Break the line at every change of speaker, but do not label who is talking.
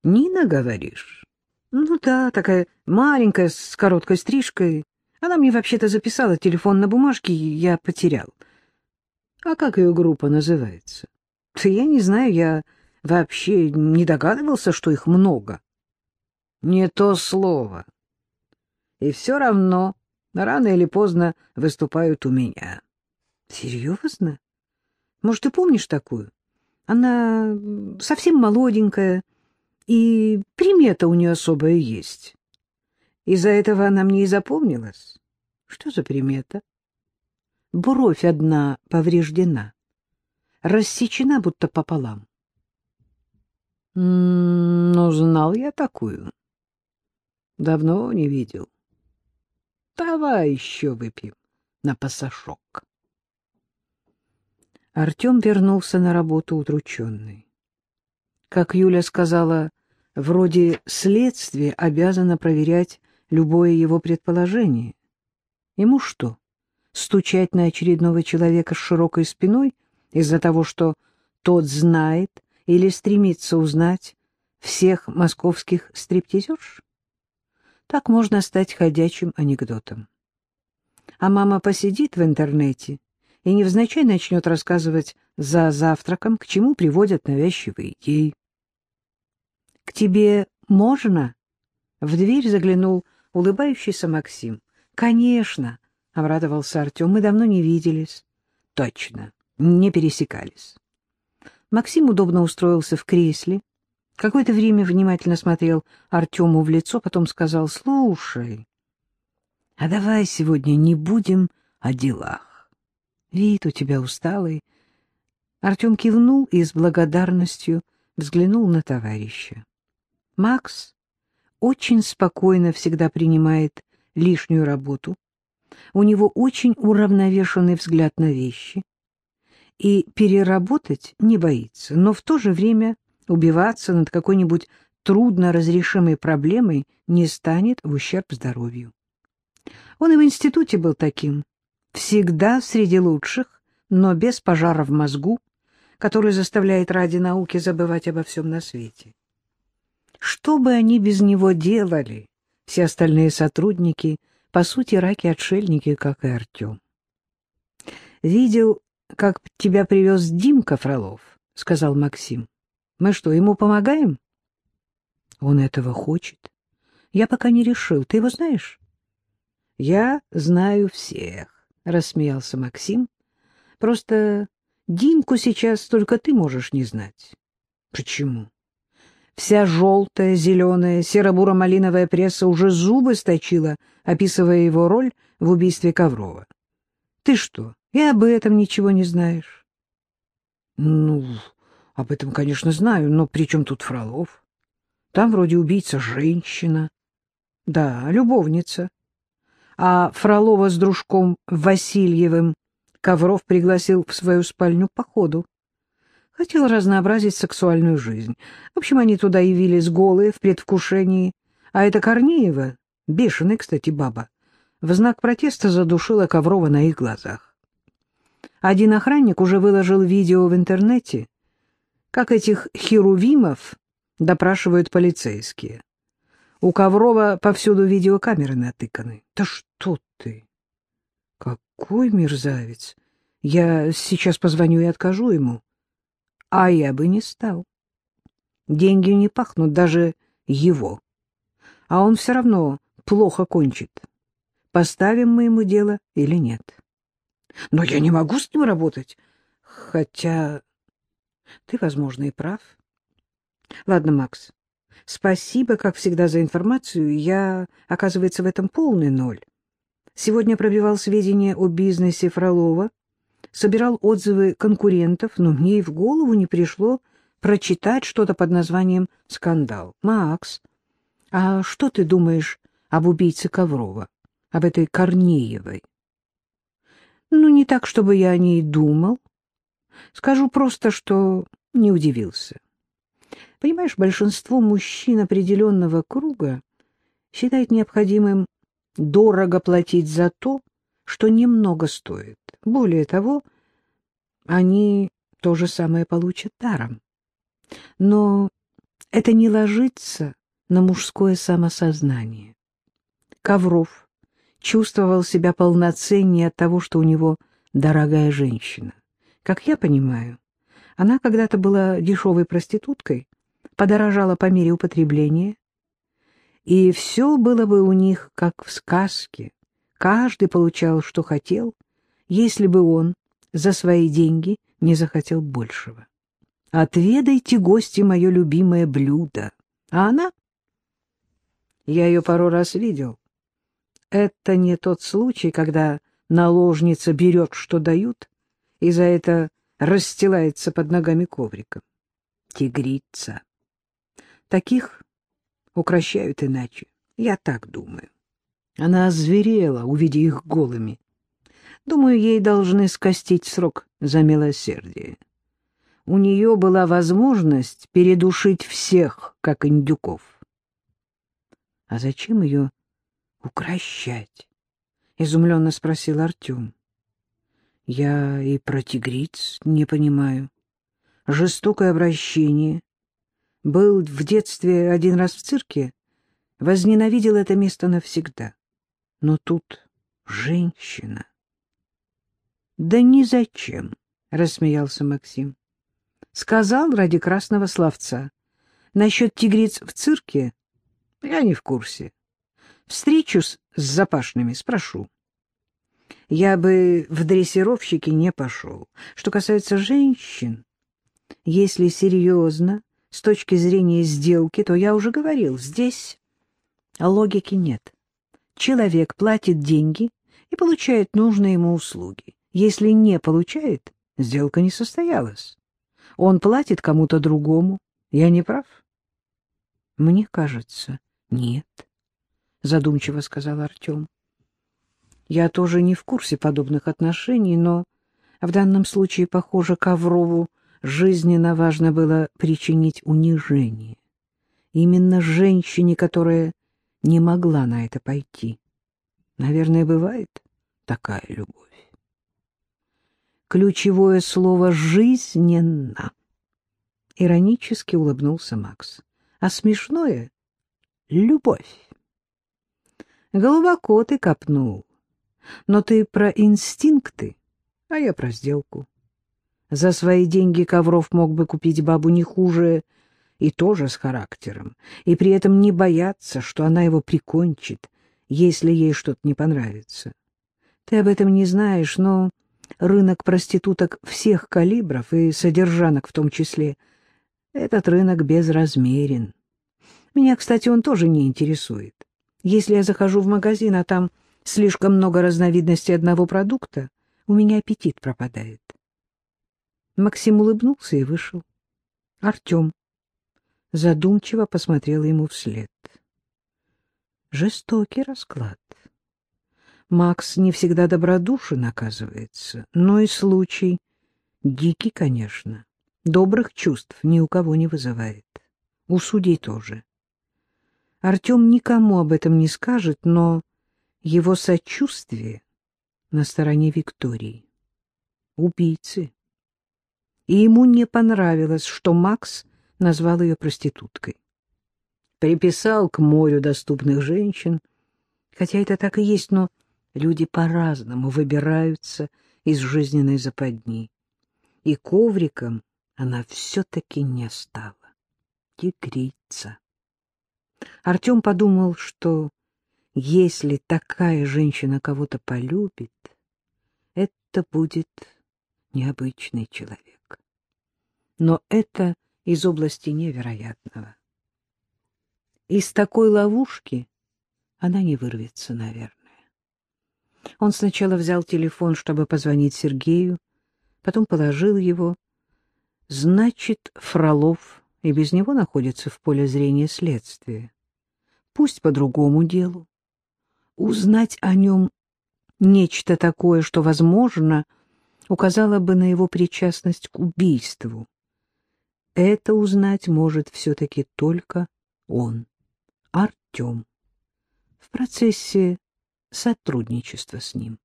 — Нина, говоришь? — Ну да, такая маленькая, с короткой стрижкой. Она мне вообще-то записала телефон на бумажке, я потерял. — А как ее группа называется? — Да я не знаю, я вообще не догадывался, что их много. — Не то слово. И все равно рано или поздно выступают у меня. — Серьезно? Может, ты помнишь такую? Она совсем молоденькая, и примета у нее особая есть. Из-за этого она мне и запомнилась. Что за примета? Бровь одна повреждена, рассечена будто пополам. Ну, знал я такую. Давно не видел. Давай еще выпьем на пасашок. Артем вернулся на работу удрученный. Как Юля сказала, вроде следствие обязано проверять любое его предположение. Ему что, стучать на очередного человека с широкой спиной из-за того, что тот знает или стремится узнать всех московских стриптизерш? Так можно стать ходячим анекдотом. А мама посидит в интернете и невзначай начнет рассказывать за завтраком, к чему приводят навязчивые идеи. — К тебе можно? — в дверь заглянул улыбающийся Максим. — Конечно, — обрадовался Артем, — мы давно не виделись. — Точно, не пересекались. Максим удобно устроился в кресле, какое-то время внимательно смотрел Артему в лицо, потом сказал, — Слушай, а давай сегодня не будем о делах. Вид у тебя усталый. Артем кивнул и с благодарностью взглянул на товарища. Макс очень спокойно всегда принимает лишнюю работу. У него очень уравновешенный взгляд на вещи. И переработать не боится, но в то же время убиваться над какой-нибудь трудно разрешимой проблемой не станет в ущерб здоровью. Он и в институте был таким, всегда среди лучших, но без пожара в мозгу, который заставляет ради науки забывать обо всем на свете. Что бы они без него делали, все остальные сотрудники, по сути, раки-отшельники, как и Артем. «Видел, как тебя привез Димка Фролов», — сказал Максим. «Мы что, ему помогаем?» «Он этого хочет. Я пока не решил. Ты его знаешь?» «Я знаю всех. — рассмеялся Максим. — Просто Димку сейчас только ты можешь не знать. — Почему? Вся желтая, зеленая, серо-буро-малиновая пресса уже зубы сточила, описывая его роль в убийстве Коврова. Ты что, и об этом ничего не знаешь? — Ну, об этом, конечно, знаю, но при чем тут Фролов? Там вроде убийца женщина. — Да, любовница а Фролова с дружком Васильевым Ковров пригласил в свою спальню по ходу. Хотел разнообразить сексуальную жизнь. В общем, они туда явились голые, в предвкушении. А эта Корнеева, бешеная, кстати, баба, в знак протеста задушила Коврова на их глазах. Один охранник уже выложил видео в интернете, как этих херувимов допрашивают полицейские. У Коврова повсюду видеокамеры натыканы. Да что ты? Какой мерзавец! Я сейчас позвоню и откажу ему. А я бы не стал. Деньги не пахнут, даже его. А он все равно плохо кончит. Поставим мы ему дело или нет. Но я не могу с ним работать. Хотя ты, возможно, и прав. Ладно, Макс, Спасибо, как всегда, за информацию. Я, оказывается, в этом полный ноль. Сегодня пробивал сведения о бизнесе Фролова, собирал отзывы конкурентов, но мне и в голову не пришло прочитать что-то под названием «Скандал». Макс, а что ты думаешь об убийце Коврова, об этой Корнеевой? Ну, не так, чтобы я о ней думал. Скажу просто, что не удивился. Понимаешь, большинство мужчин определенного круга считает необходимым дорого платить за то, что немного стоит. Более того, они то же самое получат даром. Но Это не ложится на мужское самосознание. Ковров чувствовал себя полноценнее от того, что у него дорогая женщина. Как я понимаю, она когда-то была дешевой проституткой, подорожала по мере употребления, и все было бы у них как в сказке. Каждый получал, что хотел, если бы он за свои деньги не захотел большего. «Отведайте, гости, мое любимое блюдо». А она? Я ее пару раз видел. Это не тот случай, когда наложница берет, что дают, и за это расстилается под ногами ковриком. Тигрица. Таких укращают иначе. Я так думаю. Она озверела, увидя их голыми. Думаю, ей должны скостить срок за милосердие. У нее была возможность передушить всех, как индюков. — А зачем ее укращать? — изумленно спросил Артем. — Я и про тигриц не понимаю. Жестокое обращение. Был в детстве один раз в цирке, возненавидел это место навсегда. Но тут женщина. — Да ни зачем, — рассмеялся Максим. — Сказал ради красного словца. Насчет тигриц в цирке я не в курсе. Встречусь с запашными, спрошу. Я бы в дрессировщики не пошел. Что касается женщин, если серьезно, с точки зрения сделки, то я уже говорил, здесь логики нет. Человек платит деньги и получает нужные ему услуги. Если не получает, сделка не состоялась. Он платит кому-то другому. Я не прав? Мне кажется, нет, задумчиво сказал Артем. Я тоже не в курсе подобных отношений, но в данном случае, похоже, Коврову жизненно важно было причинить унижение. Именно женщине, которая не могла на это пойти. Наверное, бывает такая любовь. Ключевое слово «жизненно». Иронически улыбнулся Макс. А смешное — любовь. Глубоко ты копнул. Но ты про инстинкты, а я про сделку. За свои деньги Ковров мог бы купить бабу не хуже и тоже с характером, и при этом не бояться, что она его прикончит, если ей что-то не понравится. Ты об этом не знаешь, но рынок проституток всех калибров и содержанок в том числе, этот рынок безразмерен. Меня, кстати, он тоже не интересует. Если я захожу в магазин, а там слишком много разновидностей одного продукта, у меня аппетит пропадает. Максим улыбнулся и вышел. Артем задумчиво посмотрел ему вслед. Жестокий расклад. Макс не всегда добродушен, оказывается, но и случай дикий, конечно. Добрых чувств ни у кого не вызывает. У судей тоже. Артем никому об этом не скажет, но его сочувствие на стороне Виктории. Убийцы и ему не понравилось, что Макс назвал ее проституткой. Приписал к морю доступных женщин, хотя это так и есть, но люди по-разному выбираются из жизненной западни. И ковриком она все-таки не стала. Тигрица. Артем подумал, что если такая женщина кого-то полюбит, это будет необычный человек но это из области невероятного. Из такой ловушки она не вырвется, наверное. Он сначала взял телефон, чтобы позвонить Сергею, потом положил его. Значит, Фролов и без него находится в поле зрения следствия. Пусть по другому делу. Узнать о нем нечто такое, что, возможно, указало бы на его причастность к убийству. Это узнать может все-таки только он, Артем, в процессе сотрудничества с ним.